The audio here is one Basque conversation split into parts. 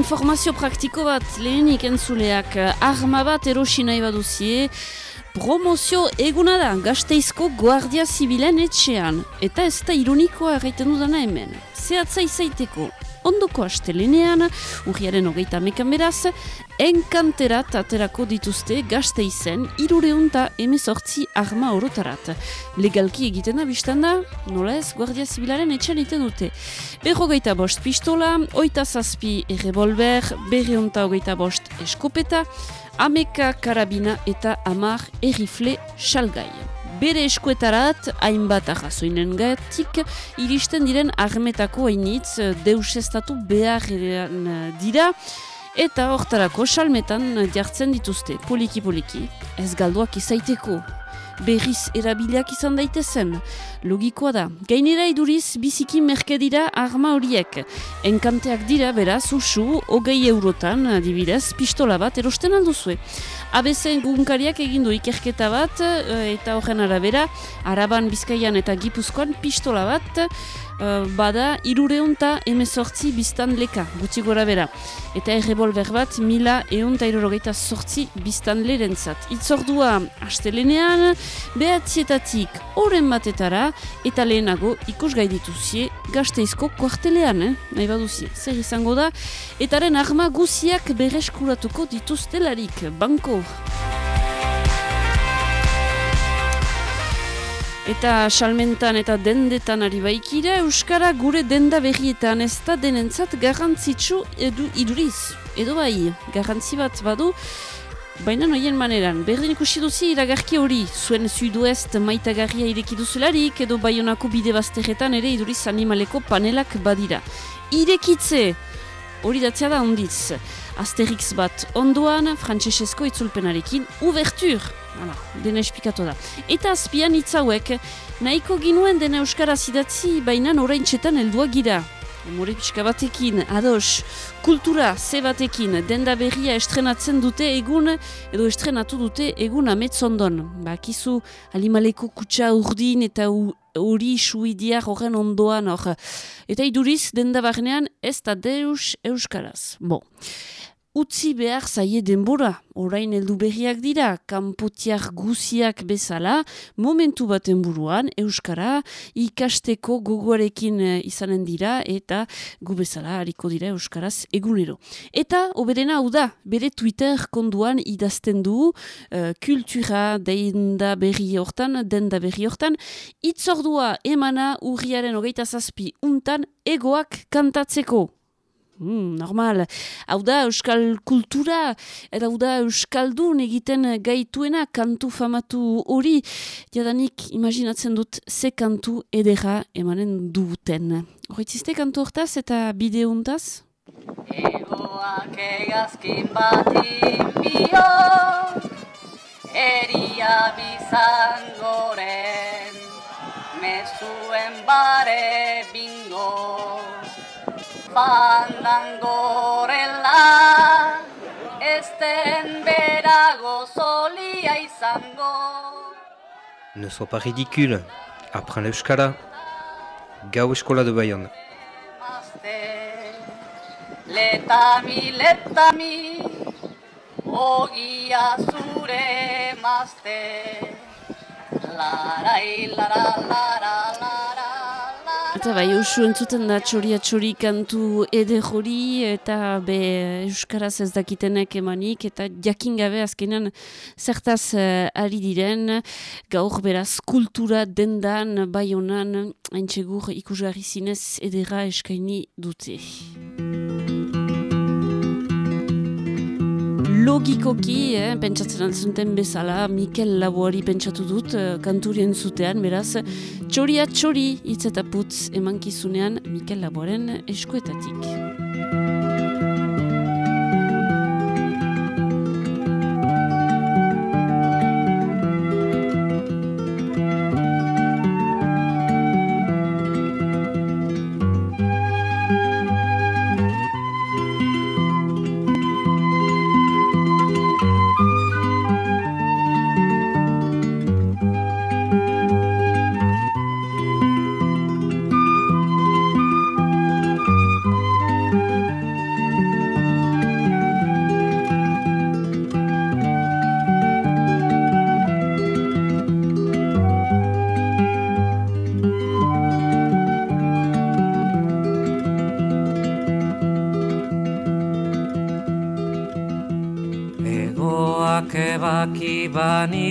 Informazio praktiko bat lehenik entzuleak arma bat erosi nahi baduzie, promozio eguna da gazteizko guardia zibilen etxean. Eta ez da ironikoa erraiten dudana hemen. Zehatza izaiteko, ondoko astelenean, urriaren hogeita mekan beraz, enkanterat aterako dituzte gazte izen, irureunta emezortzi arma orotarat. Legalki egiten da, biztan da, nola ez, Guardia Zibilaren etxan iten dute. Berrogeita bost pistola, oita zazpi revolver, berreunta hogeita bost eskopeta, ameka karabina eta amar errifle salgai bere eskuetarat hainbat arrazoinen gatik iristen diren armetako hainitz eh, deus estatu behar dira. Eta hortarako salmetan jartzen dituzte. Poliki-poliki ez galduak izaiteko berriz erabiliak izan daitezen. Logikoa da, gainera iduriz biziki merke dira arma horiek. Enkanteak dira, beraz, usu, hogei eurotan, adibidez, pistola bat erosten alduzue. Abezen gugunkariak egindu ikerketa bat, eh, eta horren arabera, araban bizkaian eta gipuzkoan pistola bat, uh, bada irureunta emezortzi biztan leka, gutxi gora bera. Eta errebolver bat mila eunta irurogeita sortzi biztan lerentzat. Itzordua astelenean, behatzietatik oren batetara, eta lehenago ikusgai dituzie gazteizko kuartelean, eh? nahi baduzie, zer izango da, etaren arma guziak berreskuratuko dituztelarik, banko. Eta salmentan eta dendetan ari baikira, Euskara gure denda berrietan ez da denentzat garrantzitsu edu iduriz. Edo bai, garrantzi bat badu, baina noien maneran. Berdin ikusi duzi iragarki hori, zuen zuiduest maitagarria irekiduzelarik, edo baionako bide bazterretan ere iduriz animaleko panelak badira. Irekitze, hori datzea da ondiz. Asterix bat ondoan, frantsesezko itzulpenarekin, uvertur, Hala, dena espikatu da. Eta azpian itzauek, nahiko ginuen dena Euskara zidatzi, baina orain txetan heldua gira. Emore pixka batekin, ados, kultura ze batekin, denda berria estrenatzen dute egun, edo estrenatu dute egun ametzondon. Bakizu, alimaleko kutsa urdin eta hori suidiak horren ondoan hor. Eta iduriz, denda barnean, ez da deus Euskaraz. Bon utzi behar zaie denbora, orain heldu berriak dira, kanpotiak guziak bezala, momentu baten buruan, Euskara ikasteko gogoarekin eh, izanen dira, eta gu bezala hariko dira Euskaraz egunero. Eta, oberena hau da, bere Twitter konduan idazten du, uh, kultura denda berri hortan, denda berri hortan, itzordua emana urriaren hogeita zazpi untan egoak kantatzeko. Hmm, normal. Hau da, euskal kultura, eta hau da, euskaldun egiten gaituena kantu famatu hori, jadanik imaginatzen dut ze kantu edera emanen duten. Horretziste kantu hortaz eta bideuntaz? Egoak egazkin bat inbio, eria bizangoren, mezuen bare bingo fandangorela esten berago solia izango Ne sois pas ridicule, apprends l'euskara. Gau eskola de Bayonne. Letami, letami, ogia zure mazte. Larai, lara, lara, lara. Eta bai, usu entzuten da txori kantu ede jori eta be Euskaraz ez dakitenek emanik eta jakin gabe azkenan zertaz uh, ari diren gaur beraz kultura dendan bai honan haintxegur ikusgarri zinez edera eskaini dute. Logikoki, eh, pentsatzen altzunten bezala, Mikel Laboari pentsatu dut, eh, kanturien zutean, beraz, txoria txori hitz eta putz emankizunean Mikel Laboaren eskuetatik.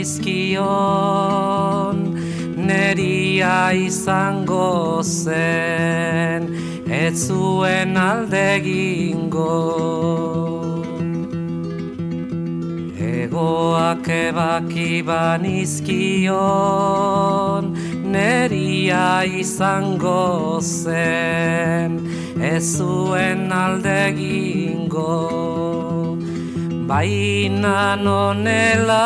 Banizkion neria izango zen ez zuen aldegingo Egoak ebaki banizkion neria izango zen ez zuen aldegingo baina nonela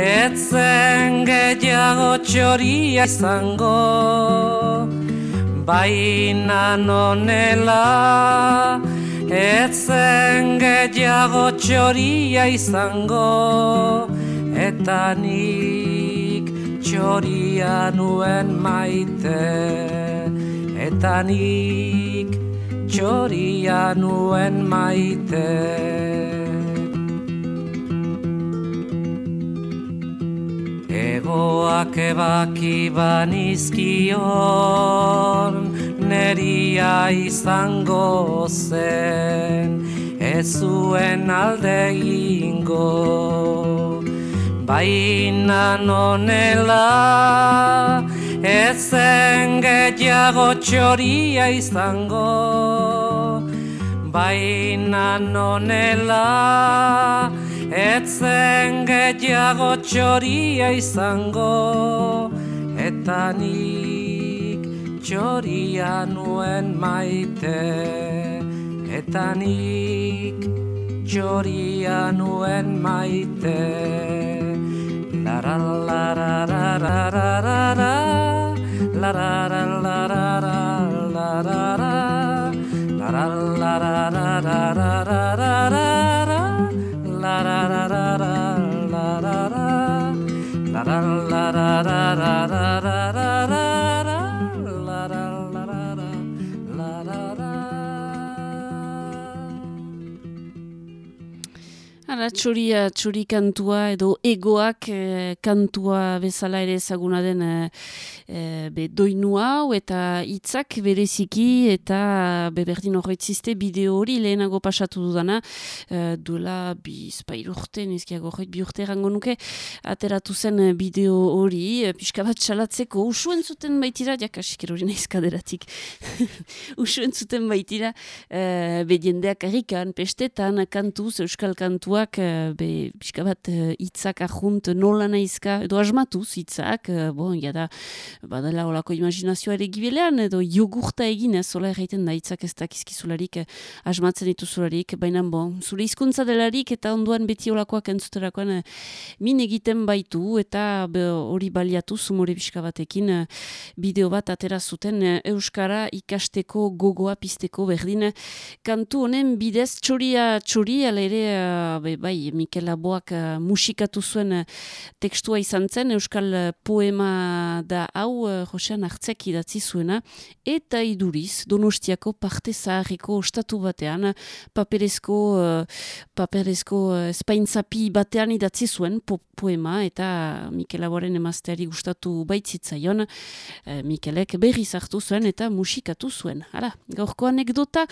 etzen gehiago txoria izango. Baina nonela etzen gehiago txoria izango. Eta nik txoria nuen maite. Eta nik txoria nuen maite Egoak ebaki banizkion neria izango zen ez zuen alde ingo baina nonela ezen gehiago txoria izango. Baina nonela etzen gehiago txoria izango eta nik txoria nuen maite eta nik txoria nuen maite la la la la la la la la da da da Hala, txuria, txuri kantua edo egoak eh, kantua bezala ere ezaguna den eh, eh, be doinu hau eta hitzak bereziki eta beberdin horretzizte bideo hori lehenago pasatu dudana eh, duela bi spairu urte, nizkiago horret bi urte erango nuke ateratu zen eh, bideo hori eh, pixka bat txalatzeko usuen zuten baitira, jakasik erori naiz kaderatik. Usuen zuten baitira eh, be jendeak harrikan, pestetan, kantuz, euskal kantua kantuak eh, be pixka bat eh, hitzak ajunt nola naizka edo asmatuz hitzak eh, bon ja badala olako imaginazioa ere gibelean edo jogurta egin ez zola erraiten da hitzak ez dakizkizularik asmatzen dituzularik baina bon zure hizkuntza delarik eta onduan beti olakoak entzuterakoan min egiten baitu eta hori baliatu zumore pixka batekin bideo bat atera zuten euskara ikasteko gogoa pisteko berdin. Kantu honen bidez txoria txoria ere be, bai, Mikel Aboak uh, musikatu zuen uh, tekstua izan zen, Euskal poema da hau, uh, Josean Artzek idatzi zuena, eta iduriz, Donostiako parte zaharriko ostatu batean, paperezko, uh, paperezko uh, espaintzapi batean idatzi zuen po poema, eta Mikel Aboaren emazteari gustatu baitzitzaion, uh, Mikelek berri zartu zuen eta musikatu zuen. Hala, gaurko anekdota,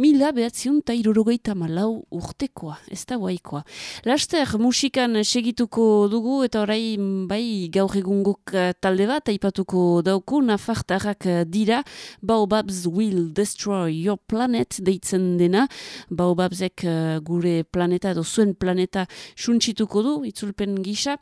mila behatziun ta irurogeita malau urtekoa, ez da guai nahikoa. Laster, musikan segituko dugu eta orai bai gaur egungok eh, talde bat aipatuko dauku, nafartarrak eh, dira, Baobabs will destroy your planet deitzen dena, Baobabsek uh, gure planeta edo zuen planeta suntsituko du, itzulpen gisa,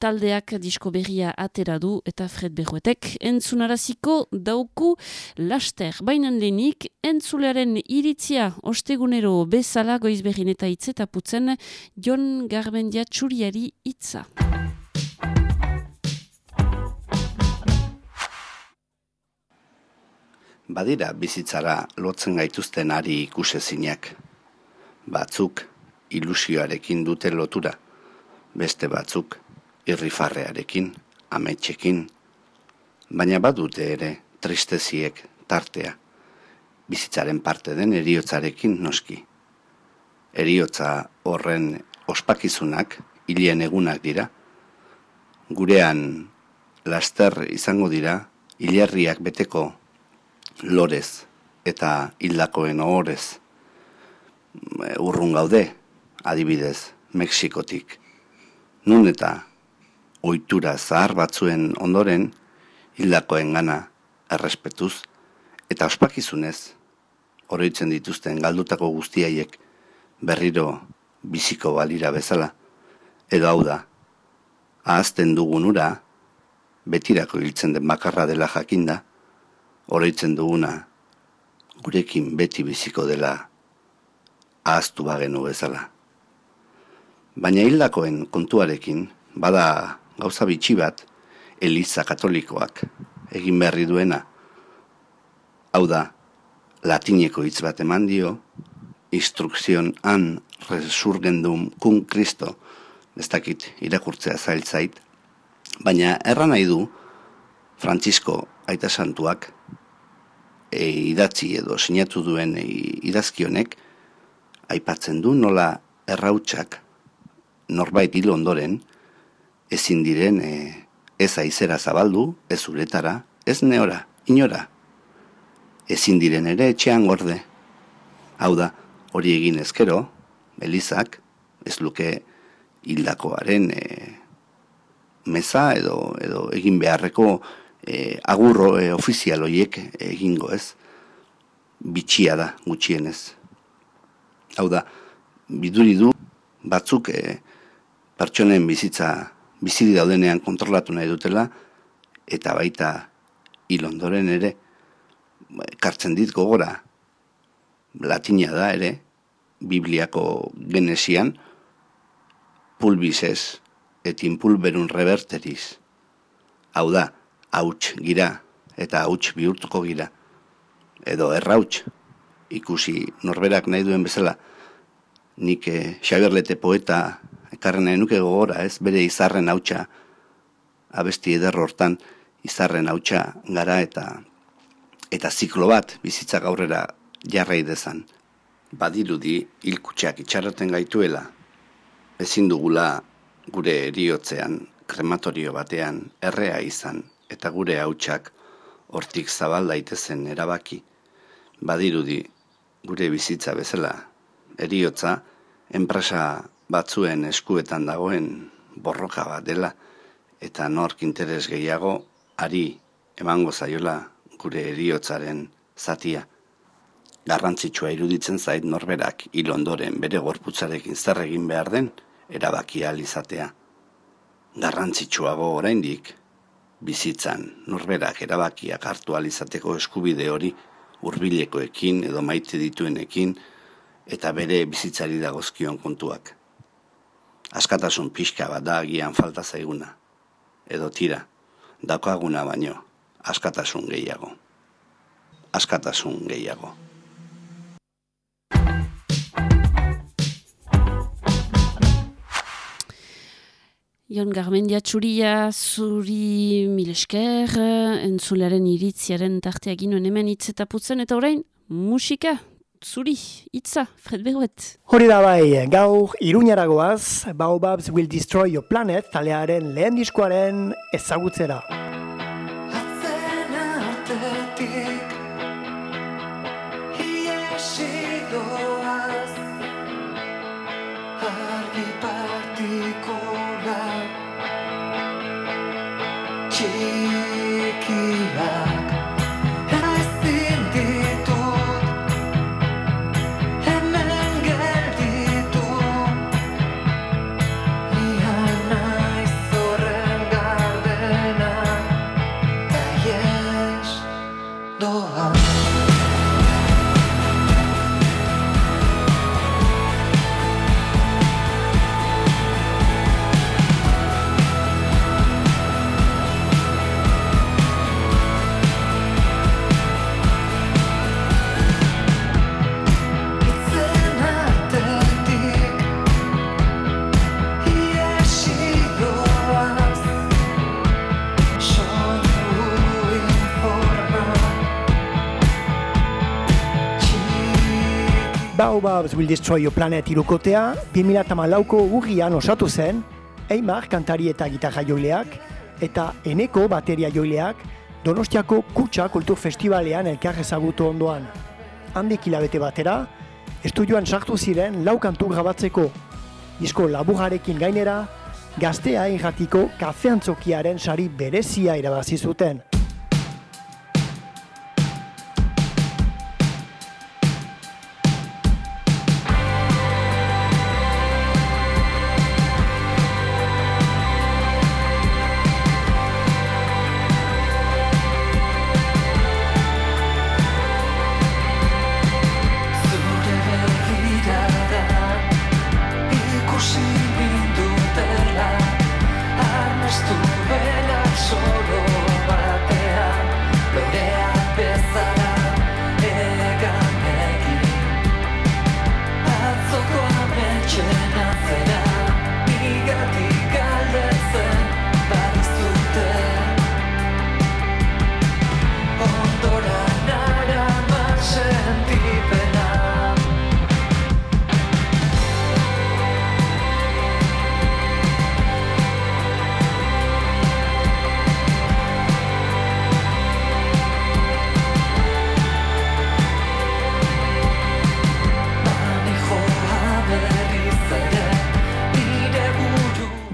taldeak disko berria atera du eta Fred Berruetek entzunaraziko dauku laster. Bainan lehenik, entzulearen iritzia ostegunero bezala goizberrin eta itzetaput zen Jon Garbendia txuriari hitza. Badira bizitzara lotzen gaituzten ari ikusezinak. Batzuk ilusioarekin dute lotura, beste batzuk irrifarrearekin, ametxekin, baina badute ere tristeziek tartea, bizitzaren parte den eriotzarekin noski eriotza horren ospakizunak, hilien egunak dira, gurean laster izango dira, hilerriak beteko lorez eta hildakoen ohorez urrun gaude, adibidez, Mexikotik. Nun eta ohitura zahar batzuen ondoren hildakoen gana errespetuz eta ospakizunez oroitzen dituzten galdutako guztiaiek berriro biziko balira bezala edo hau da ahazten dugun ura betirako hiltzen den bakarra dela jakinda oroitzen duguna gurekin beti biziko dela ahaztu bagenu bezala. Baina hildakoen kontuarekin, bada gauza bitxi bat, Eliza Katolikoak egin berri duena. Hau da, latineko hitz bat eman dio, instrukzion an resurgendum kun Kristo, ez dakit irakurtzea zailtzait, baina erran nahi du, Frantzisko aita santuak, e, idatzi edo sinatu duen e, idazkionek, aipatzen du nola errautsak norbait hil ondoren, ezin diren e, ez aizera zabaldu, ez uretara, ez neora, inora. Ezin diren ere etxean gorde. Hau da, hori egin ezkero, Elizak, ez luke hildakoaren e, meza edo, edo egin beharreko e, agurro e, ofizial horiek egingo ez, bitxia da gutxienez. Hau da, biduri du batzuk e, pertsonen bizitza biziri daudenean kontrolatu nahi dutela, eta baita hil ondoren ere, kartzen dit gogora, latina da ere, Bibliako genesian, pulbizez, et impulberun reverteriz. Hau da, hauts gira, eta hauts bihurtuko gira. Edo errauts, ikusi norberak nahi duen bezala, nik eh, Xaberlete poeta ekarren nahi nuke gogora, ez bere izarren hautsa abesti eder hortan izarren hautsa gara eta eta ziklo bat bizitzak aurrera jarrai dezan. Badirudi hilkutxak itxarraten gaituela, ezin dugula gure eriotzean krematorio batean errea izan eta gure hautsak hortik zabal daitezen erabaki. Badirudi gure bizitza bezala eriotza enpresa batzuen eskuetan dagoen borroka bat dela eta nork interes gehiago ari emango zaiola gure eriotzaren zatia. Garrantzitsua iruditzen zait norberak hil ondoren bere gorputzarekin zer egin behar den erabakia izatea. Garrantzitsuago oraindik bizitzan norberak erabakiak hartu izateko eskubide hori hurbilekoekin edo maite dituenekin eta bere bizitzari dagozkion kontuak askatasun pixka bat da agian falta zaiguna. Edo tira, dakoaguna baino, askatasun gehiago. Askatasun gehiago. Jon Garmendia txuria, zuri milesker, entzularen iritziaren tarteak inoen hemen itzetaputzen, eta orain, musika, zuri, itza, Fred Beruet. Hori da bai, gaur iruñaragoaz, Baobabs Will Destroy Your Planet talearen lehen diskoaren ezagutzera. Baobabs Will Destroy Your Planet irukotea, 2008ko urrian osatu zen, Eimar kantari eta gitarra joileak, eta Eneko bateria joileak, Donostiako Kutsa Kultur Festivalean elkar ezagutu ondoan. Handik hilabete batera, estudioan sartu ziren lau kantu grabatzeko. disko labujarekin gainera, gaztea irratiko kafeantzokiaren sari berezia irabazi zuten.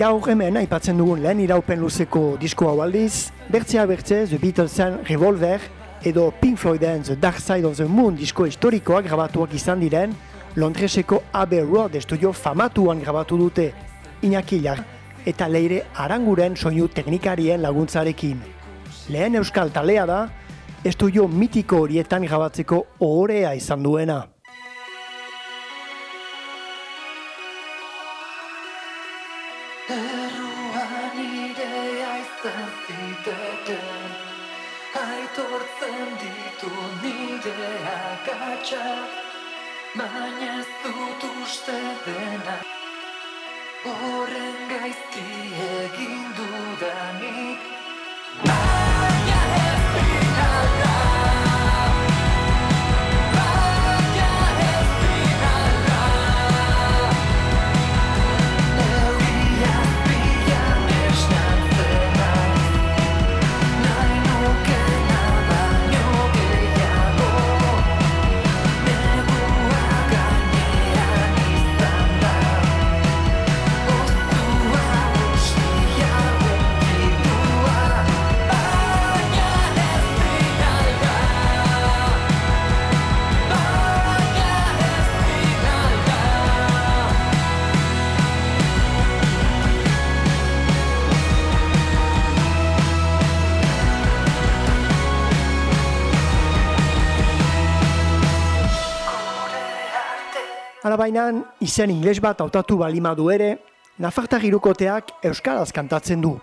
Gaur hemen aipatzen dugun lehen iraupen luzeko disko hau aldiz, bertzea bertze The Beatlesen Revolver edo Pink Floyden The Dark Side of the Moon disko historikoak grabatuak izan diren, Londreseko Abbey Road estudio famatuan grabatu dute, Iñaki eta leire aranguren soinu teknikarien laguntzarekin. Lehen euskal talea da, estudio mitiko horietan grabatzeko ohorea izan duena. Hala bainan, izen ingles bat hautatu balima du ere, Nafartar irukoteak euskaraz kantatzen du.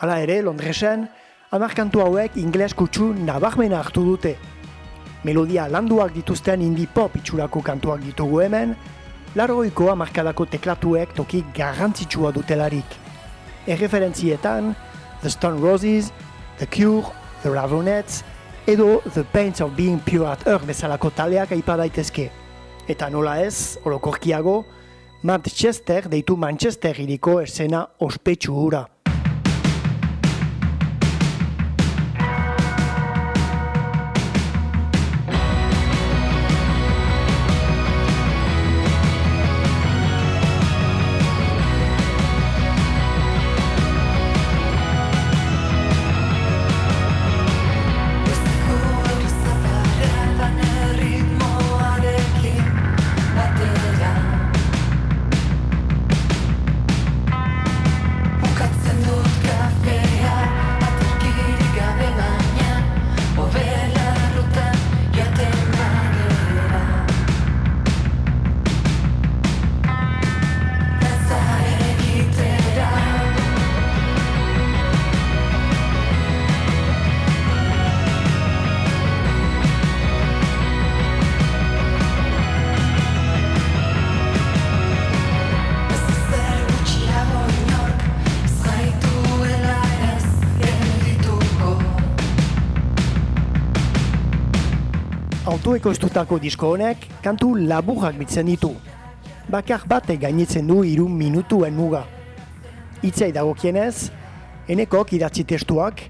Hala ere, Londresen, hamar kantu hauek ingles kutsu nabarmena hartu dute. Melodia landuak dituzten indie pop itxurako kantuak ditugu hemen, largoiko hamarkadako teklatuek toki garrantzitsua dutelarik. Erreferentzietan, The Stone Roses, The Cure, The Ravenettes, edo The Pains of Being Pure at Earth bezalako taleak aipa daitezke. Eta nola ez, orokorkiago, Manchester deitu Manchester iriko esena ospetsu hura. Autoekoiztutako disko honek kantu laburrak bitzen ditu. Bakar batek gainitzen du hiru minutuen muga. Hitzei dagokienez, enekok idatzi testuak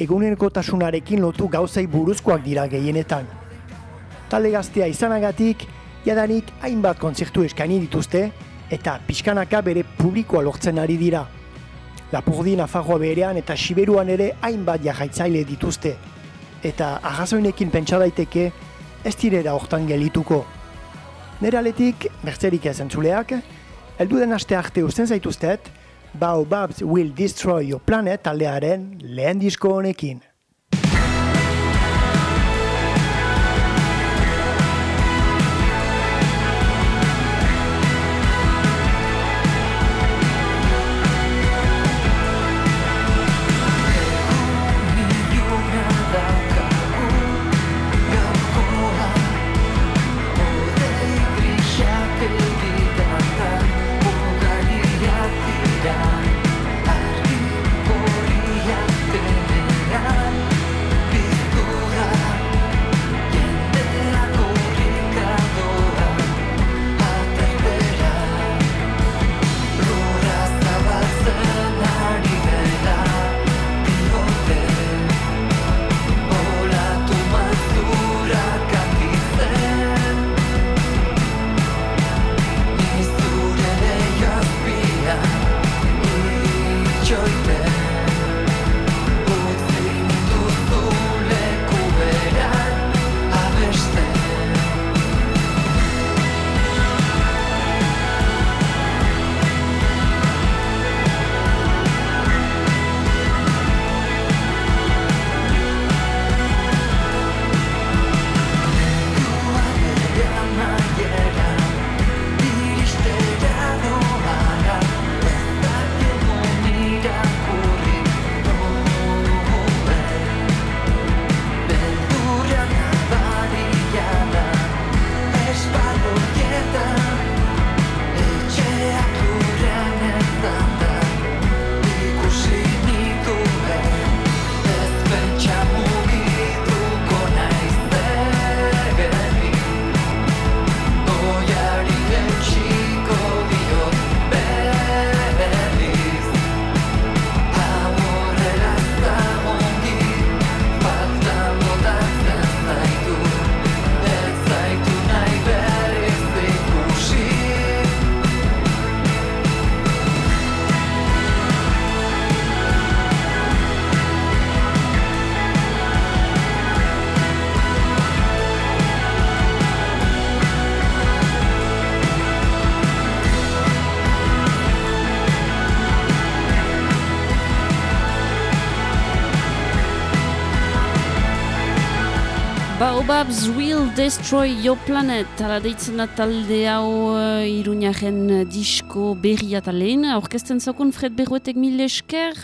egunerokotasunarekin lotu gauzei buruzkoak dira gehienetan. Talde gaztea izanagatik, jadanik hainbat kontzertu eskaini dituzte eta pixkanaka bere publikoa lortzen ari dira. Lapurdi Nafarroa berean eta Siberuan ere hainbat jarraitzaile dituzte. Eta arrazoinekin pentsa daiteke ez direra hortan gelituko. Nera aletik, bertzerik ez entzuleak, eldu den aste arte usten zaituztet, Baobabs Will Destroy Your Planet taldearen lehen disko honekin. Baobabs will destroy your planet. Hala deitzen da talde hau uh, iruñaren disko berria talein. Aurkesten zakun Fred Berruetek mil esker.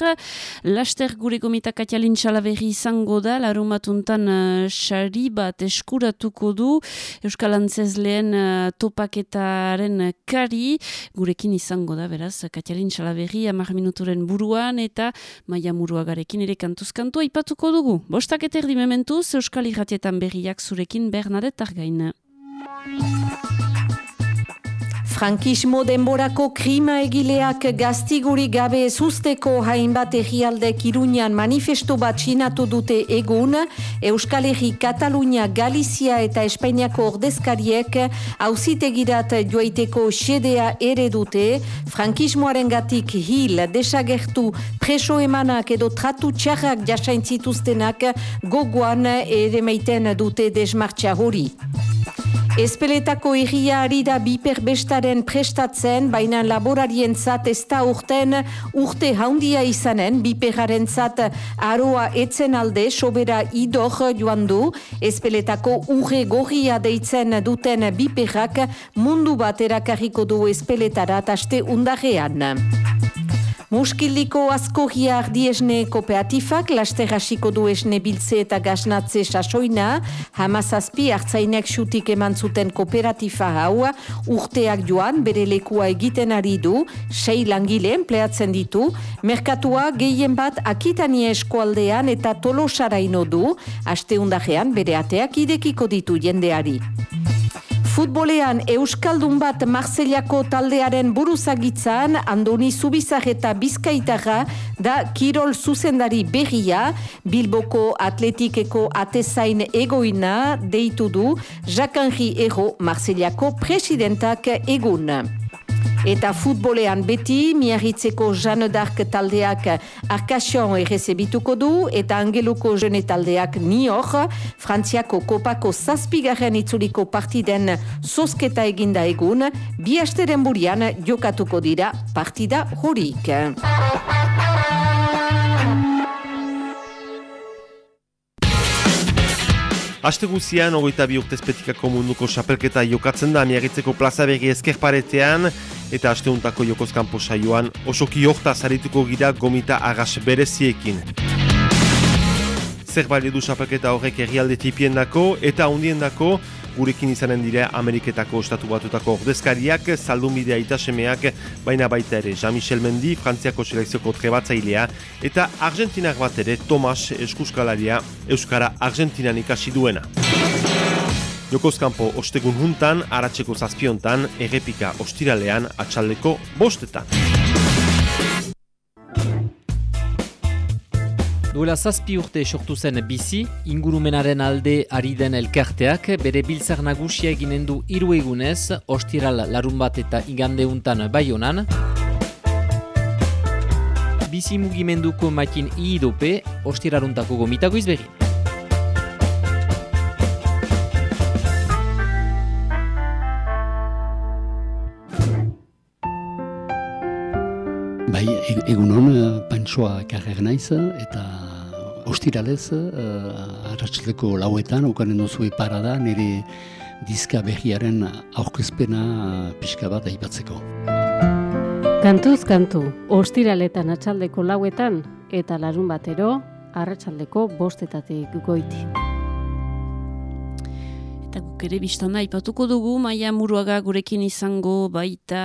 Laster gure gomita katialin berri izango da. Larumatuntan uh, xari bat eskuratuko du. Euskal Antzezleen uh, topaketaren kari. Gurekin izango da, beraz, katialin berri amar minuturen buruan eta maia muruagarekin ere kantuzkantua ipatuko dugu. Bostak eterdi mementuz, Euskal Irratietan berriak zurekin Bernadette Argain. Frankismo denborako krima egileak gaztiguri gabe zuzteko hainbat egialde Iruñan manifesto bat sinatu dute egun, Euskal Herri Katalunia, Galizia eta Espainiako ordezkariek hauzitegirat joaiteko xedea ere dute, frankismoaren gatik hil desagertu preso emanak edo tratu txarrak jasaintzituztenak gogoan ere meiten dute desmartxa hori. Espeletako irria ari da biperbestaren prestatzen, baina laborarien zat ez da urten urte haundia izanen, biperaren zat aroa etzen alde, sobera idor joan du, espeletako urre gorria deitzen duten biperrak mundu bat erakarriko du espeletarat aste undarrean. Muskiliko askogia ardiesne kooperatifak laster hasiko du esne biltze eta gaznatze sasoina, hamazazpi hartzainek xutik eman zuten kooperatifa hau, urteak joan bere lekua egiten ari du, sei langile empleatzen ditu, merkatua gehien bat akitania eskualdean eta tolosaraino du, aste undajean bere ateak idekiko ditu jendeari. Futbolean Euskaldun bat Marceliako taldearen buruzagitzan Andoni Zubizar eta Bizkaitarra da Kirol zuzendari berria Bilboko atletikeko atezain egoina deitu du Jacques-Henri Ero Marceliako presidentak egun. Eta futbolean beti, miarritzeko Jeanne d'Arc taldeak Arkasion errezebituko du, eta Angeluko Jene taldeak Nior, Frantziako kopako zazpigarren itzuliko partiden sosketa eginda egun, bi asteren burian jokatuko dira partida horik. Aste guzian, ogoita bi urtezpetikako munduko xapelketa jokatzen da miagitzeko plaza begi ezkerparetean eta asteuntako jokozkan saioan osoki horta zarituko gira gomita agas bereziekin. Zer bali du xapelketa horrek herrialde tipien dako eta hundien dako gurekin izanen dire Ameriketako estatu batutako ordezkariak, zaldunbidea itasemeak, baina baita ere Jean-Michel Mendi, Frantziako selekzioko trebatzailea, eta Argentinak bat ere Tomas Eskuskalaria, Euskara Argentinan ikasi duena. Jokozkampo ostegun juntan, aratzeko zazpiontan, errepika ostiralean, atxaldeko bostetan. Duela zazpi urte sortu zen bizi, ingurumenaren alde ari den elkarteak, bere biltzar nagusia eginen du hiru egunez, ostiral larun bat eta igandeuntan bai honan. Bizi mugimenduko makin iidope, ostiraruntako gomitago izbegin. Bai, egun hon, pantsoa karrer naiz, eta ostiralez, uh, arratxaleko lauetan, okanen duzu epara da, nire dizka behiaren aurkezpena uh, pixka bat aipatzeko. Kantuz kantu, ostiraletan atxaldeko lauetan, eta larun batero, arratsaldeko bostetatik goiti. Guk ere biztanda ipatuko dugu, maia muruaga gurekin izango baita,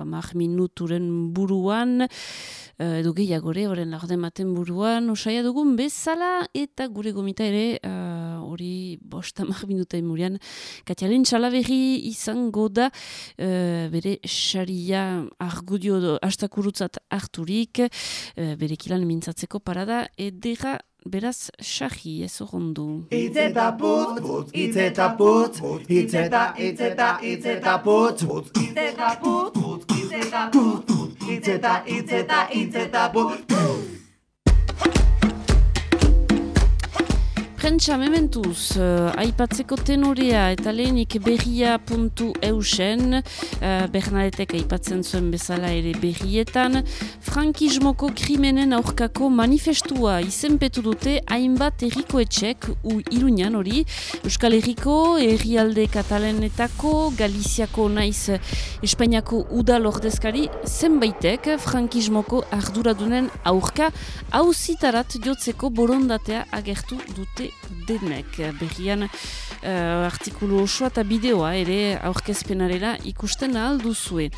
uh, minuturen buruan, uh, edo gehiagore, horren laurde maten buruan, osaia dugun bezala, eta gure gomita ere, uh, hori uh, bosta mar minuta emurian, Katialen Txalaberri izango da, uh, bere xaria argudio do, astakurutzat harturik, uh, bere kilan mintzatzeko parada, edera Beraz, xahi ez horrondu. Itzeta putz, putz, itzeta putz, itzeta, itzeta, itzeta putz, itzeta putz, itzeta putz, itzeta, itzeta, itzeta, putz. Prentsa mementuz, uh, aipatzeko tenorea eta lehenik berria puntu eusen, uh, Bernadetek aipatzen zuen bezala ere berrietan, frankismoko krimenen aurkako manifestua izenpetu dute hainbat erriko etxek, u iruñan hori, Euskal Herriko, herrialde katalenetako, Galiziako naiz Espainiako udal ordezkari, zenbaitek frankismoko arduradunen aurka hauzitarat jotzeko borondatea agertu dute denek berrian uh, artikulu osoa eta bideoa ere aurkezpenarera ikusten alduzue.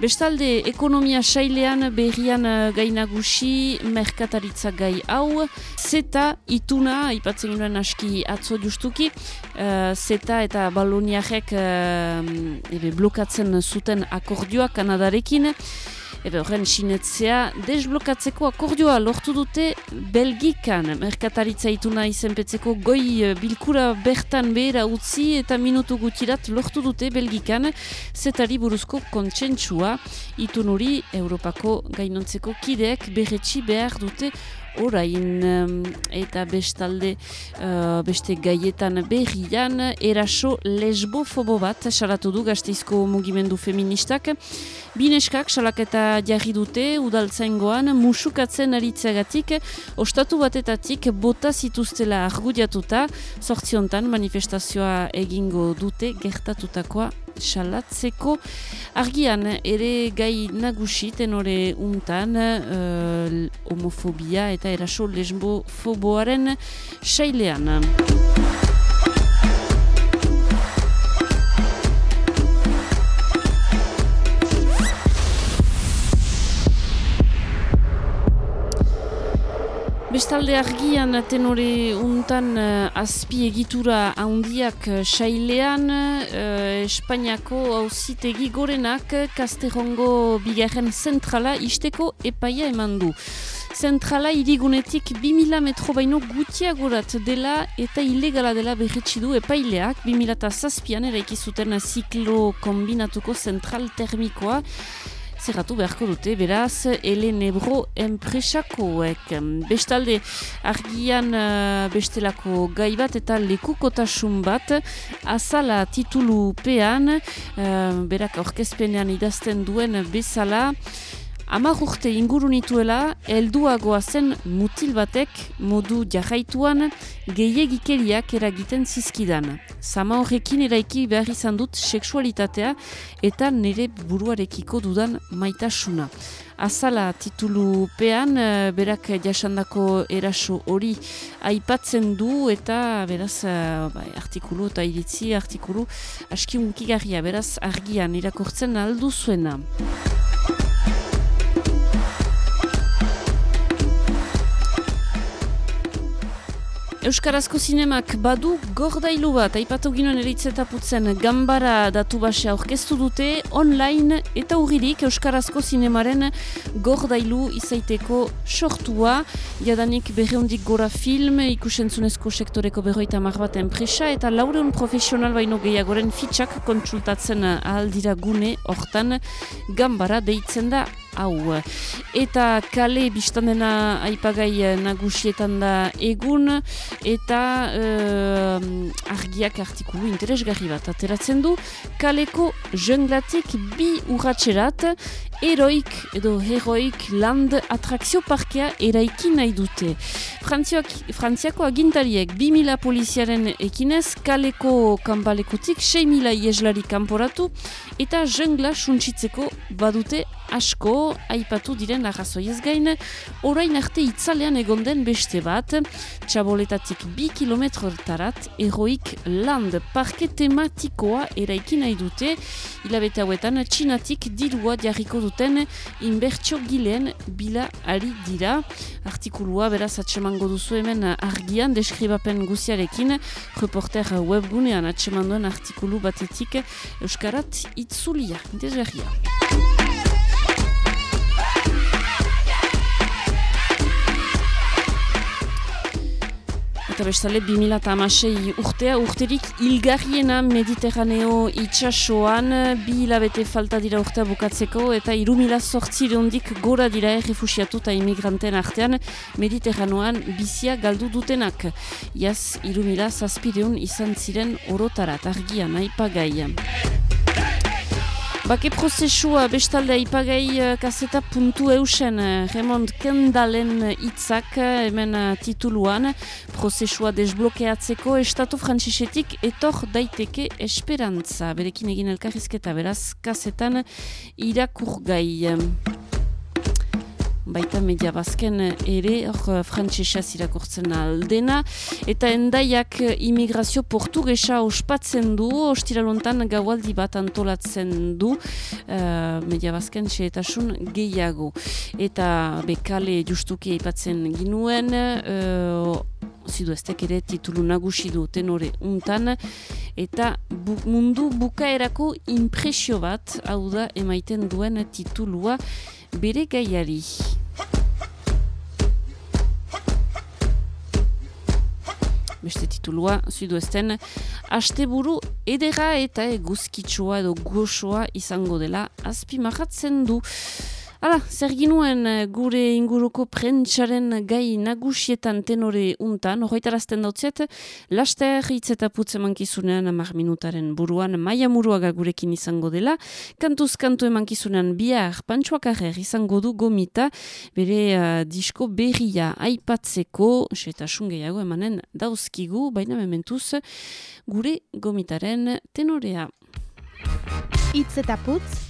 Bestalde, ekonomia sailean berrian uh, gainagusi merkataritza gai hau, zeta ituna, ipatzen ginoen aski atzo justuki, uh, zeta eta baloniarek uh, blokatzen zuten akordioa Kanadarekin, Ebe horren sinetzea desblokatzeko akordioa lortu dute Belgikan. Merkataritza ituna izenpetzeko goi eh, bilkura bertan behera utzi eta minutu gutirat lortu dute Belgikan. Zetari buruzko kontsentsua itunuri Europako gainontzeko kideek berretxi behar dute orain eta bestalde uh, beste gaietan berrian eraso lesbofobo bat salatu du gazteizko mugimendu feministak. Bineskak salaketa jarri dute udaltzaingoan musukatzen aritzeagatik ostatu batetatik bota zituztela argudiatuta. Sortziontan manifestazioa egingo dute gertatutakoa salatzeko. Argian ere gai nagusi tenore untan uh, homofobia eta eraso lesbofoboaren sailean. Bestalde argian tenore untan uh, azpi egitura handiak sailean uh, Espainiako hauzitegi gorenak Kasterrongo bigarren zentrala isteko epaia eman du. Zentrala irigunetik 2000 metro baino gutiagorat dela eta ilegala dela berretsi du epaileak 2007an eraiki zuten ziklo kombinatuko zentral termikoa zerratu beharko dute, beraz, Ele Nebro enpresakoek. Bestalde, argian uh, bestelako gai bat eta lekukotasun bat, azala titulu pean, uh, berak orkezpenean idazten duen bezala, Amar urte inguru nituela, helduagoa zen mutil batek modu jarraituan gehiagikeriak eragiten zizkidan. Sama horrekin eraiki behar izan dut seksualitatea eta nire buruarekiko dudan maitasuna. Azala titulupean, eh, berak jasandako eraso hori aipatzen du eta beraz eh, bai, artikulu eta iritzi artikulu aski unkigarria, beraz argian irakortzen aldu zuena. Euskarazko zinemak badu gordailu bat, aipatu ginoen eritzetaputzen gambara datu base aurkeztu dute online eta urririk Euskarazko zinemaren gordailu izaiteko sortua. Jadanik berreundik gora film, ikusentzunezko sektoreko berroita bat enpresa eta laureun profesional baino gehiagoren fitxak kontsultatzen ahaldira gune hortan gambara deitzen da hau. Eta kale biztandena aipagai nagusietan da egun, eta uh, argiak artikulu interesgarri bat ateratzen du, kaleko jenglatik bi urratxerat, eroik edo heroik land atrakzio parkea eraiki nahi dute. Frantziak, Frantziako agintariek 2000 poliziaren ekinez kaleko kanbalekutik 6000 ieslari kanporatu eta jengla suntsitzeko badute asko aipatu diren arrazoiez gain, orain arte itzalean egonden beste bat, txaboletatik bi kilometrotarat eroik land parke tematikoa eraiki nahi dute, hilabete hauetan txinatik dirua diarriko duten inbertsio gileen bila ari dira. Artikulua beraz atsemango duzu hemen argian deskribapen guziarekin, reporter webgunean atsemanduen artikulu batetik Euskarat itzulia, desgarria. Eta bestale 2006 urtea urterik ilgarriena Mediterraneo itxasoan bi hilabete falta dira urtea bukatzeko eta irumila sortzi gora dira errefusiatu eta imigranten artean Mediterranoan bizia galdu dutenak. Iaz irumila zazpideun izan ziren orotarat argian aipagai. Bake prozesua bestalde ipagai uh, kaseta puntu eusen uh, Remond Kendalen hitzak uh, hemen uh, tituluan prozesua desblokeatzeko estatu frantzisetik etor daiteke esperantza. Berekin egin elkarrizketa beraz kasetan irakurgai baita media bazken ere hor eh, frantsesa irakurtzen aldena eta endaiak eh, immigrazio portugesa ospatzen du ostiralontan gaualdi bat antolatzen du uh, media bazken xeetasun gehiago. Eta bekale justuki aipatzen ginuen uh, zidu eztek ere titulu nagusi du tenore untan. Eta mundu bukaerako impresio bat hau da emaiten duen titulua bere gaiari. Beste titulua, zuidu ezten, asteburu edera eta eguzkitsua edo goxoa izango dela azpi du. Hala, zer ginuen eh, gure inguruko prentsaren gai nagusietan tenore untan, horretarazten dautziet, laster hitz eta putze mankizunean amar minutaren buruan maia muruaga gurekin izango dela, kantuz kantu emankizunean bihar pantsuak izango du gomita, bere uh, disko berria aipatzeko, eta sungeiago emanen dauzkigu, baina mementuz gure gomitaren tenorea. Itz eta putz,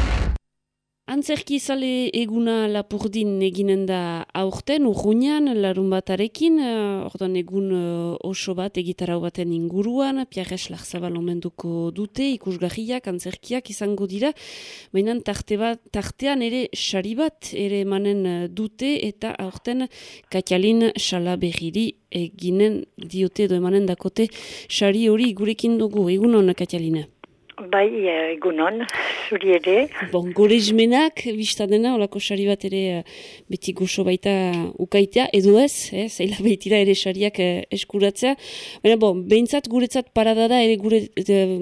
Antzerki izale eguna lapurdin eginen da aurten, urruñan, larun batarekin, uh, ordan egun uh, oso bat egitarau baten inguruan, piarres lagzabal omenduko dute, ikusgarriak, antzerkiak izango dira, baina tarte tartean ere sari bat ere emanen uh, dute, eta aurten katialin salaberiri eginen diote edo emanen dakote sari hori gurekin dugu, egun hona katialina. Bai, eh, egunon, zuri ere. Bon, gorezmenak, bizta dena, olako sari bat ere eh, beti goxo baita ukaitea, edo ez, eh, zaila behitira ere sariak eh, eskuratzea. Baina, bon, behintzat guretzat parada da, ere gure eh,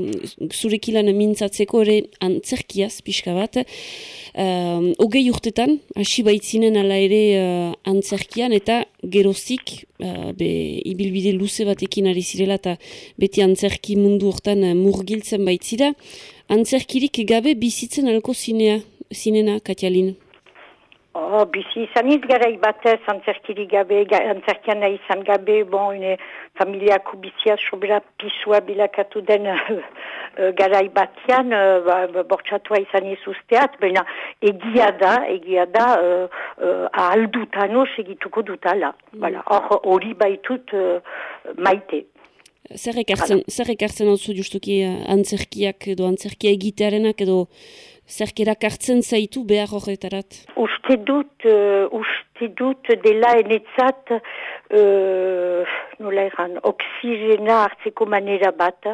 zurekilan mintzatzeko ere antzerkiaz, pixka bat. Uh, ogei urtetan, hasi baitzinen ala ere uh, antzerkian, eta gerozik, uh, be, ibilbide luze batekin ari zirela, eta beti antzerki mundu hortan uh, murgiltzen baitzira. Antzerkirik gabe bizitzen alko zinea, zinena, Katialin? Oh, bizi izaniz garai batez antzerkiri gabe, ga, antzerkian nahi izan gabe, bon, une familiako bizia sobera pisua bilakatu den uh, garai batean, uh, ba, bortxatua izan izuzteat, baina egia da, egia da, uh, uh, ahaldutano segituko dutala. Mm. Hor hori baitut uh, maite. Zer ekartzen, zer ekartzen hau zu justuki antzerkiak edo antzerkia egitearenak edo Zerkera kartzen zaitu behar horretarat? Uste dut, uh, uste dut dela enetzat, uh, nola eran, oksigena hartzeko manera bat.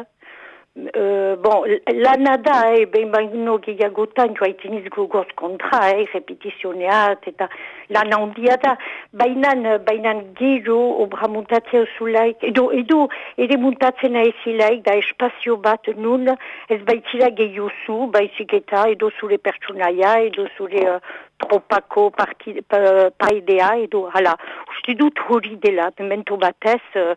Uh, bon, lana da, eh, behin baino gehiagotan joa itiniz gogoz kontra, eh, repetizioneat, eta lana handia da, bainan, bainan gero obra muntatzea zulaik, edo, edo, ere muntatzen aizilaik, da espazio bat nun, ez baitzira gehiozu, baizik eta, edo zure pertsonaia, edo zure uh, tropako parti, pa, paidea, edo, hala, uste dut hori dela, memento batez, uh,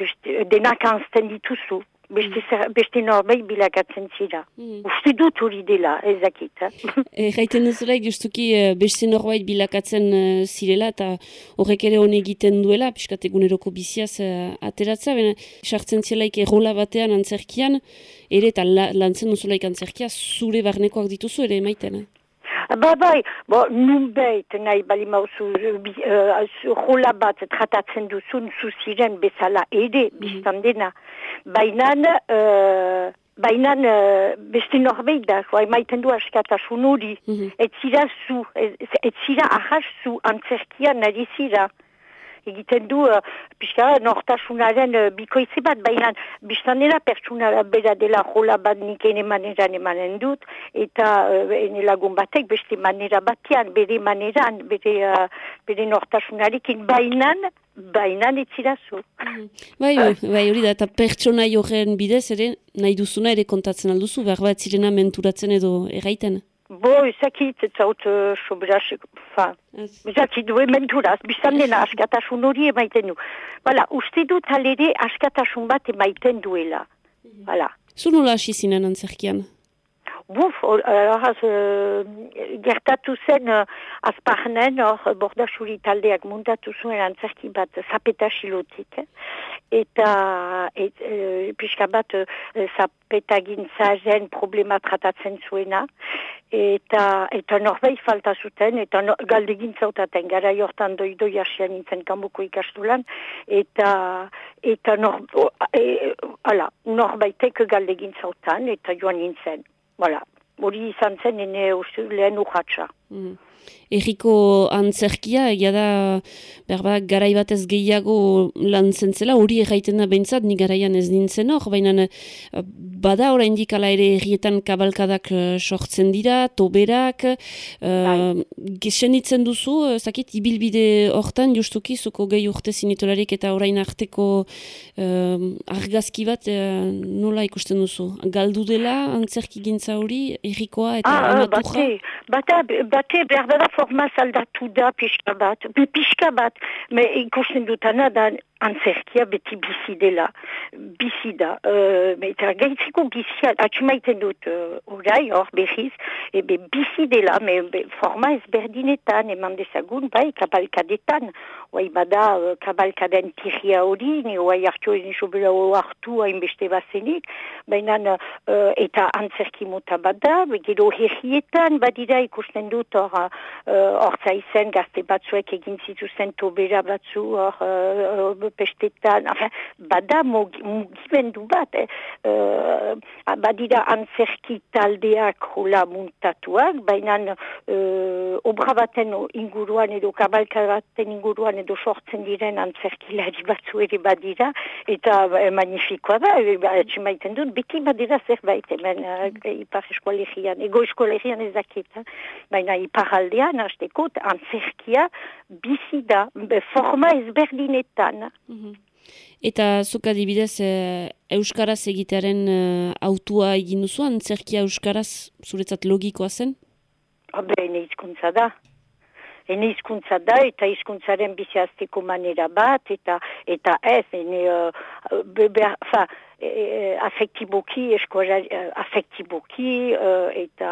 beste, denak anzten dituzu beste, mm. beste norbait bilakatzen zira. Mm. Uste dut hori dela, ezakit. Eh? Gaiten duzula, justuki eh, beste norbait bilakatzen uh, zirela, eta horrek ere hone egiten duela, piskat eguneroko biziaz uh, ateratza, bena, sartzen zelaik errola batean antzerkian, ere eta la, lantzen duzulaik antzerkia, zure barnekoak dituzu ere emaiten. Eh? Ba bai, bo, nun behit nahi bali mauzu uh, rola bat tratatzen duzun zuziren bezala ere, mm. biztan dena. Bainan, uh, bainan uh, beste norbeit da, joa, emaiten du askatasun hori. Mm -hmm. Et zira zu, et zira ahas zu antzerkia nari zira egiten du uh, pixka nortasunaren uh, bikoitze bat, baina biztanera pertsuna bera dela jola bat nik ene maneran emanen dut, eta uh, ene lagun batek beste manera batean, bere maneran, bere, uh, bere nortasunarekin bainan, bainan etzirazu. Mm. Bai, bai, hori da, eta pertsona joren bidez ere, nahi duzuna ere kontatzen alduzu, behar bat zirena menturatzen edo erraiten? Bo, ezakit, ez zaut, uh, fa, ezakit, duen menturaz, biztan dena askatasun hori emaiten du. Bala, uste dut alere askatasun bat emaiten duela. Bala. Zur nola hasi zinen antzerkian? Buf, horaz, uh, gertatu zen uh, azparnen, hor, bordasuri taldeak muntatu zuen antzerki bat zapeta xilotik, eh? eta et, uh, pixka bat uh, zapeta gintzazen problema tratatzen zuena, eta, eta norbei falta zuten, eta no, galde gintzautaten, gara jortan doi-doi asian nintzen kanbuko ikastulan, eta, eta nor, e, ala, norbaitek galde gintzautan, eta joan nintzen. Voilà. Hori izan zen, ene lehen urratxa. Mm. Eriko antzerkia, egia da, berba, garai batez gehiago lan zentzela, hori erraiten da behintzat, ni garaian ez nintzen hor, baina eh, bada oraindik ala ere errietan kabalkadak uh, sortzen dira, toberak, uh, gesen duzu, zakit, ibilbide hortan, justuki, zuko gehi urte zinitolarik eta orain arteko uh, argazki bat, nola ikusten duzu? Galdu dela antzerki gintza hori, errikoa eta ah, amaturra? Bate, bate, bate, berdara forma saldatu da pixka bat, pixka bat, me ikusten dutana da antzerkia beti bizi dela, bizi da, uh, eta gaitziko bizia, atxumaiten dut uh, orai hor behiz, ebe bizi dela, me be, forma ezberdinetan, eman dezagun, bai, kabalkadetan, oai bada uh, kabalkaden tirria hori, ne oai hartu egin sobela hartu hainbeste bazenik, baina uh, eta antzerki mota bada, gero herrietan badira ikusten dut hor uh, zaizen gazte batzuek egin zituzen tobera batzu hor uh, pestetan, enfin, bada mugi- mugimendu bat, eh? uh, badira antzerki taldeak hola muntatuak, baina uh, obra baten inguruan edo kabalka baten inguruan edo sortzen diren antzerkilari batzu ere badira, eta eh, magnifikoa da, e, ba, etxemaiten dut, beti badira zerbait hemen uh, ipar eskualegian, ego eskualegian ezakit, eh? baina ipar aldean, hasteko, antzerkia bizi da, be, forma ezberdinetan. Eta zuk adibidez eh, Euskaraz egitearen eh, autua egin duzu, antzerkia Euskaraz zuretzat logikoa zen? Habe, ene hizkuntza da. Ene hizkuntza da eta hizkuntzaren biziazteko manera bat eta eta ez ene uh, be, be, fa, e, afektiboki eskola eh, afektiboki uh, eta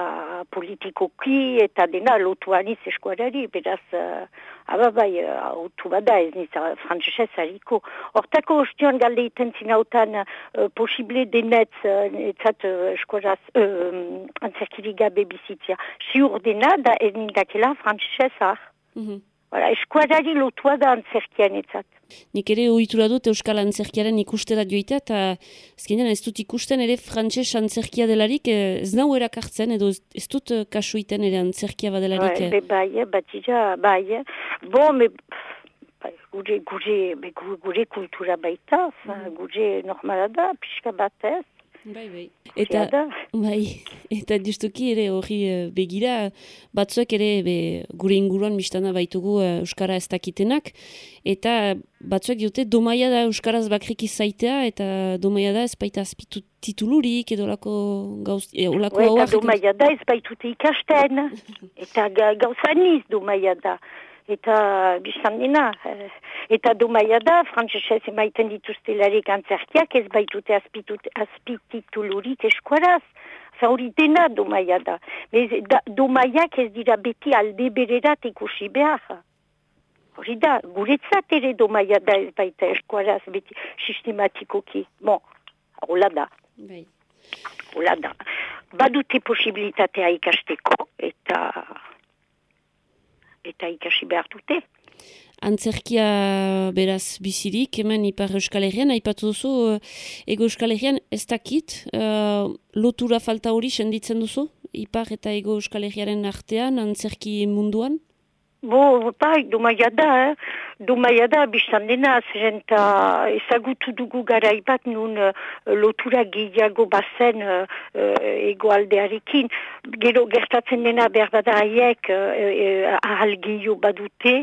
politikoki eta dena lotuaniz eskualari beraz uh, aba bai uh, autu bada ez niz uh, frantzesez hariko. Hortako ostion galde iten zinautan uh, posible denetz uh, etzat uh, eskolaz uh, antzerkiri gabe bizitzia siur dena da ez nindakela frantzesez har Voilà, eskualari lotua da antzerkian etzat. Nik ere ohitura dut Euskal Antzerkiaren ikustera joitea, eta azkenean ez dut ikusten ere frantses antzerkia delarik, eh, ez nau erakartzen, edo ez, dut eh, kasu iten ere antzerkia badelarik. Ouais, bai, batira, bai. Bon, me, gure, gure, gure kultura baita, mm. gure normala da, pixka batez. Bai, bai. Eta, bai, eta justuki ere hori eh, begira, batzuek ere be, gure inguruan biztana baitugu eh, Euskara ez dakitenak, eta batzuek dute domaia da Euskaraz bakrik izaitea, eta domaia da ez baita azpitu titulurik, edo lako gauz, e, olako eta domaia da ez baitute ikasten, eta ga, gauza niz domaia da. Eta biztan dena, eh, eta domaia da, frantzesez emaiten dituztelarik antzerkiak ez baitute azpititulurik eskuaraz. Za hori dena domaia da. Bez, da. Domaiak ez dira beti alde bererat ikusi behar. Hori da, guretzat ere domaia da ez baita eskuaraz beti sistematikoki. Bon, hola da. Bai. Hola da. Badute posibilitatea ikasteko eta eta ikasi behar dute. Antzerkia beraz bizirik, hemen Ipar Euskal Herrian, aipatu duzu, eh, Ego Euskal Herrian ez dakit, eh, lotura falta hori senditzen duzu, Ipar eta Ego Euskal Herriaren artean, antzerki munduan? Bo, bai, domaia da, eh? Domaia da, biztan dena, zeren eta ezagutu dugu garai bat nun eh, lotura gehiago bazen uh, egoaldearekin. Gero gertatzen dena behar bada haiek uh, ahal gehiago badute,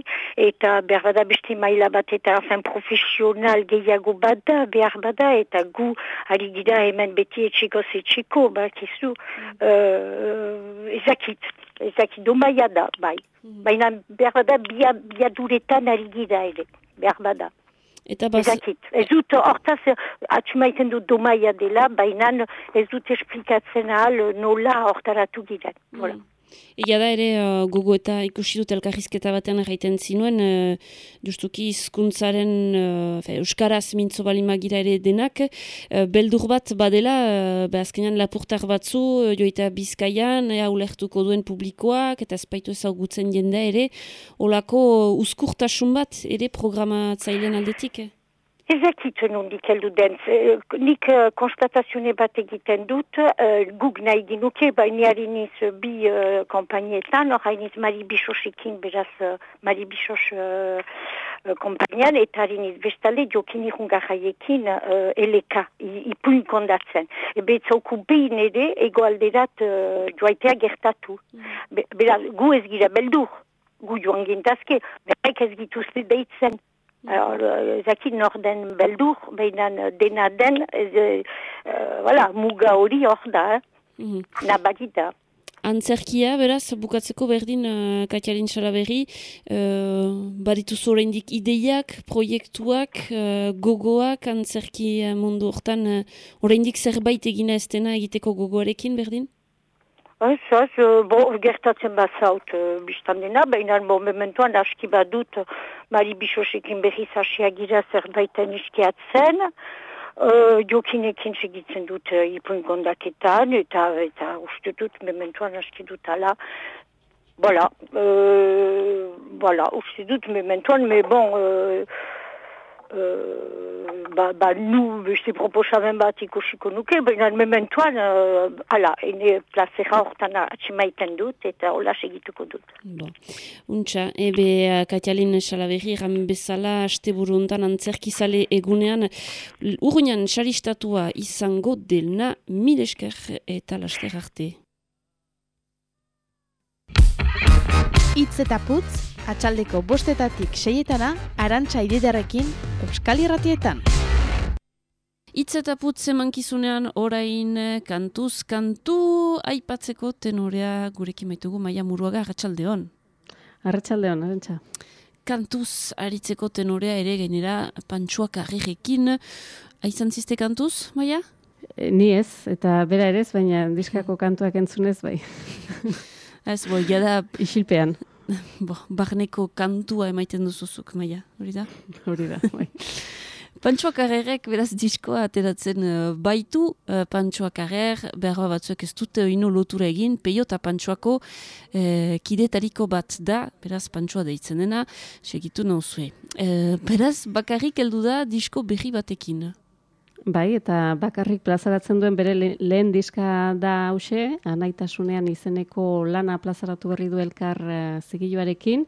eta behar bada beste maila bat eta zen profesional gehiago bada, behar bada, eta gu ari gira hemen beti etxiko zetxiko, bakizu, uh, ezakit, ezakit, domaia da, bai. Baina behar bada bia, biaduretan ari gira ere, behar bada. Eta baz, Ezakit. Ez dut hortaz atxumaiten dut domaia dela, baina ez dut esplikatzen ahal nola hortaratu gira. Voilà. Egia da ere uh, gogo eta ikusi dut elkarrizketa batean erraiten zinuen, uh, justuki hizkuntzaren uh, fe, Euskaraz mintzo balimagira ere denak, uh, beldur bat badela, uh, be azkenean lapurtar batzu, uh, joita bizkaian, ea ulertuko duen publikoak, eta espaitu ezagutzen jendea ere, olako uh, uzkurtasun bat ere programatzailean aldetik. eh? Ezakit nondik heldu den. Eh, Nik uh, konstatazione bat egiten dut, uh, guk nahi ginuke, baina hariniz bi uh, kompainietan, hor hainiz Mari Bisosekin, beraz uh, Mari Bisos uh, uh, kompainian, eta hariniz bestale jokin irungarraiekin uh, eleka, ipuin kondatzen. Ebe etzauku behin ere, egoalderat uh, joaitea gertatu. Be, beraz, gu ez gira beldur, gu joan gintazke, berrek ez gituzte deitzen. Alors, euh, ezakit nor den beldur, behinan euh, dena den, ez, euh, euh, voilà, muga hori hor da, eh? Mhm. nabagita. Antzerkia, beraz, bukatzeko berdin uh, Katiarin Salaberri, uh, badituzu oraindik ideiak, proiektuak, uh, gogoak, antzerki mundu hortan, uh, oraindik zerbait egina ez dena egiteko gogoarekin, berdin? Ez, ez, euh, bo, gertatzen bazaut uh, biztan dena, baina bo, mementuan aski badut Mari Bisosekin berriz hasia zerbaiten iskiatzen, uh, jokinekin segitzen dut uh, ipuin kondaketan, eta, eta uste dut mementuan aski dut ala, Voilà, euh, voilà, uste dut mementuan, me bon, euh, Uh, ba, ba, nu beste proposamen bat ikusiko nuke, baina mementuan, uh, ala, ene plazera hortan atxemaiten dut eta hola segituko dut. Bo. Untxa, ebe uh, Katialin Salaberri ram bezala aste buruntan antzerkizale egunean urruinan xaristatua izango delna mil esker eta laster arte. Itz eta putz, atxaldeko bostetatik seietana, arantxa ididarekin, Euskal Irratietan. Itz eta putz emankizunean orain kantuz kantu aipatzeko tenorea gurekin maitugu maia muruaga arratsaldeon. Arratsaldeon, arantxa. Kantuz aritzeko tenorea ere gainera pantsuak arregekin. Aizan ziste kantuz, maia? E, ni ez, eta bera ere ez, baina diskako kantuak entzunez bai. Ez, boi, jada... Isilpean. Bo, barneko kantua emaiten duzuzuk, maia, hori da? Hori da, bai. Pantsoak arrerek beraz diskoa ateratzen uh, baitu, uh, pantsoak arrer, behar batzuek ez dute oino lotura egin, peio eta pantsoako uh, kidetariko bat da, beraz pantsoa deitzen dena, segitu nauzue. Uh, beraz, bakarrik heldu da disko berri batekin. Bai, eta bakarrik plazaratzen duen bere le- lehen diska da hause, anaitasunean izeneko lana plazaratu berri du elkar uh, zigiluarekin,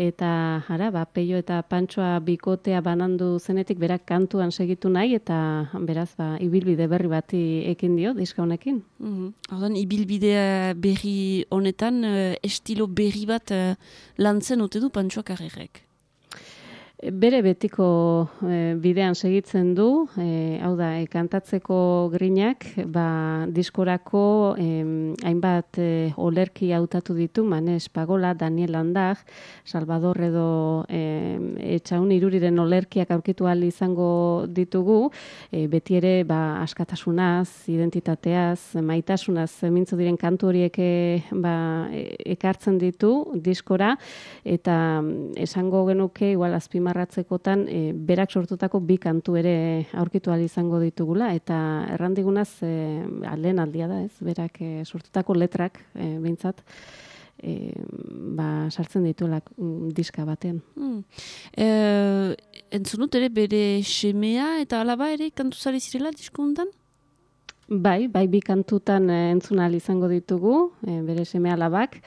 eta ara, ba, peio eta pantsoa bikotea banandu zenetik berak kantuan segitu nahi, eta beraz, ba, ibilbide berri bati ekin dio diska honekin. Mm -hmm. ibilbidea berri honetan, uh, estilo berri bat lantzen ote du pantsoak arrerek. Bere betiko e, bidean segitzen du, e, hau da, e, kantatzeko grinak, ba, diskorako hainbat olerki hautatu ditu, Manes Pagola, Daniel Landag, Salvador edo etxaun iruriren olerkiak aurkitu ahal izango ditugu, beti ere ba, askatasunaz, identitateaz, maitasunaz, mintzo diren kantu horiek ba, e, ekartzen ditu diskora, eta mm, esango genuke, igual azpima azpimarratzekotan e, berak sortutako bi kantu ere aurkitu ahal izango ditugula eta errandigunaz e, lehen aldia da, ez? Berak e, sortutako letrak e, behintzat e, ba, sartzen dituela mm, diska batean. Hmm. E, entzunut ere bere semea eta alaba ere kantuzari zirela disko hontan? Bai, bai bi kantutan e, entzun ahal izango ditugu, e, bere semea alabak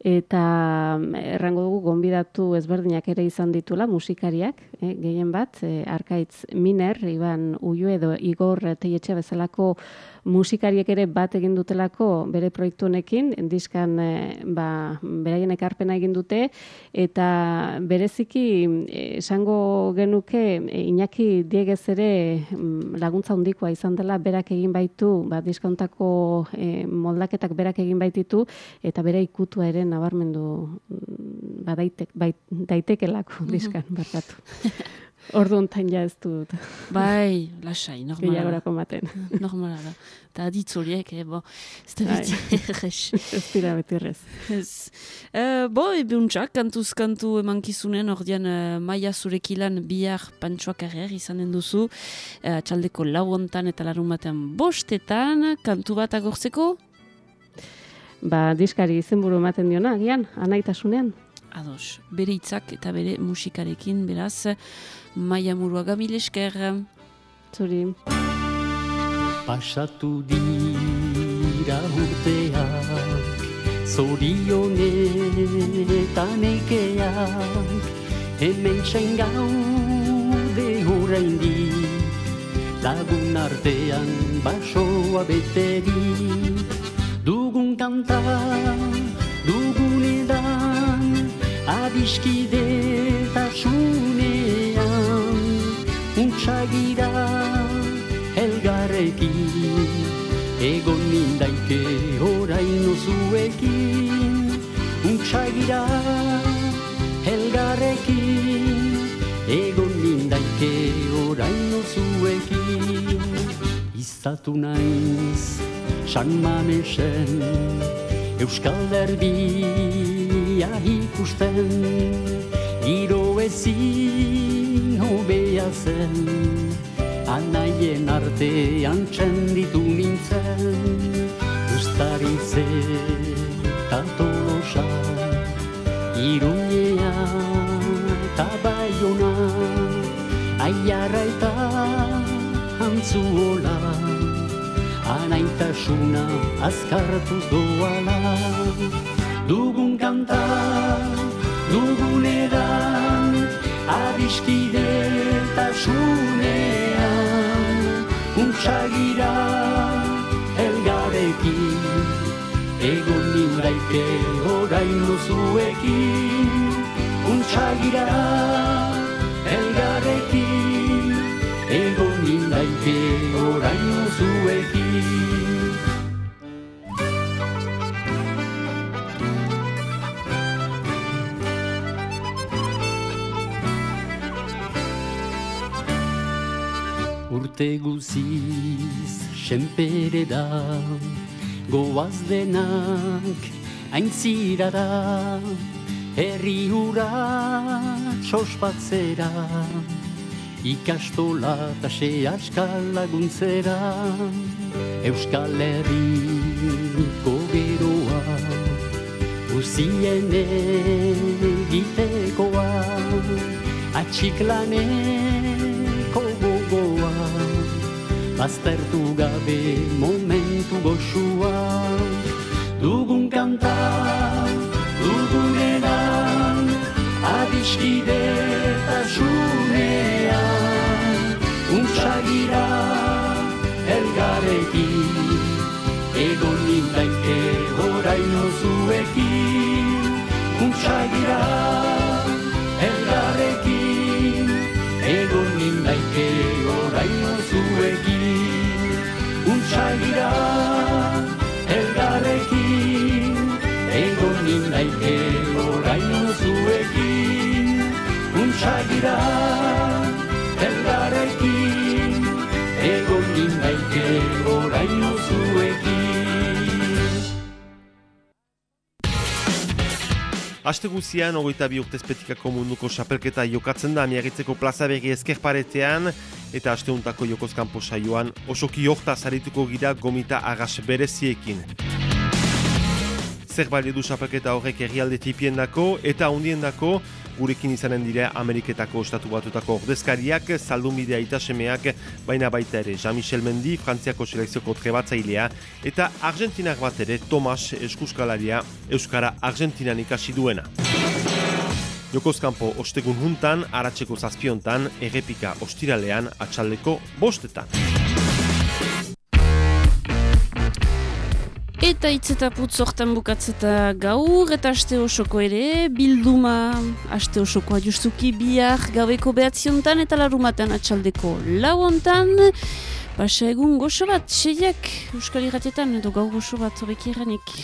eta mm, errango dugu gonbidatu ezberdinak ere izan ditula musikariak, eh, gehien bat, eh, Arkaitz Miner, Iban Uio edo Igor Teietxe bezalako musikariek ere bat egin dutelako bere proiektu honekin, diskan eh, ba, beraien ekarpena egin dute, eta bereziki eh, esango genuke eh, Iñaki Diegez ere mm, laguntza handikoa izan dela berak egin baitu, ba, diskauntako eh, moldaketak berak egin baititu, eta bere ikutua ere nabarmendu mm, ba, daitek, bait, daitekelako diskan, barkatu. Ordu ontan ja ez dut. Bai, lasai, normala. Gehiagorako maten. Normala da. Eta aditz horiek, eh, bo, ez da Bai. beti errez. Ez dira beti errez. Ez. Uh, bo, ebe untxak, kantuz kantu emankizunen, ordean uh, maia zurekilan bihar pantsoak arrer izanen duzu, uh, txaldeko lau hontan eta larun batean bostetan, kantu bat agortzeko, Ba, diskari izenburu ematen diona, agian, anaitasunean. ados, bere hitzak eta bere musikarekin, beraz, maia muruaga mil esker. Zuri. Pasatu dira urteak, zorionetan ekeak, hemen txain gaude oraindik, lagun artean basoa beterik, dugun kanta, dugun edan, adiskide tasunean, untsagira elgarrekin, egon nindaike oraino zuekin, untsagira elgarrekin, egon nindaike oraino zuekin, izatu naiz, San Mamesen, Euskal Derbia ikusten, giro ezin hobea zen, anaien artean txenditu nintzen, ustaritze eta tolosa, iruñea eta baiona, aiarra eta antzuola. Anaitasuna azkartuz doala dugun kanta dugun edan adiskide eta sunean untsagira elgarekin egon nindaike orain duzuekin untsagira urte guziz senpere da goaz denak aintzirara herri hura txospatzera ikastola eta se askal laguntzera Euskal Herriko geroa guzien egitekoa atxiklaneko gogoa baztertu gabe momentu goxua. Dugun kanta dugun edan adiskide eta Aste guzian, ogoita bi urtezpetikako munduko xapelketa jokatzen da miagitzeko plaza berri ezker paretean, eta asteuntako jokozkanpo saioan osoki horta zarituko gira gomita agas bereziekin. Zer bali du xapelketa horrek herrialde tipien dako, eta hundien dako, gurekin izanen dire Ameriketako estatu batutako ordezkariak, zaldunbidea itasemeak, baina baita ere Jean-Michel Mendi, Frantziako selekzioko trebatzailea, eta Argentinak bat ere Tomas Eskuskalaria, Euskara Argentinan ikasi duena. Jokozkampo ostegun juntan, aratzeko zazpiontan, errepika ostiralean atxaldeko bostetan. Eta hitz eta putz hortan bukatzeta gaur, eta aste osoko ere, bilduma aste osokoa justuki bihar gaueko behatziontan eta larumaten atxaldeko lauontan. Basa egun goxo bat, seiak Euskal Irratietan edo gau goxo bat horrek iranik.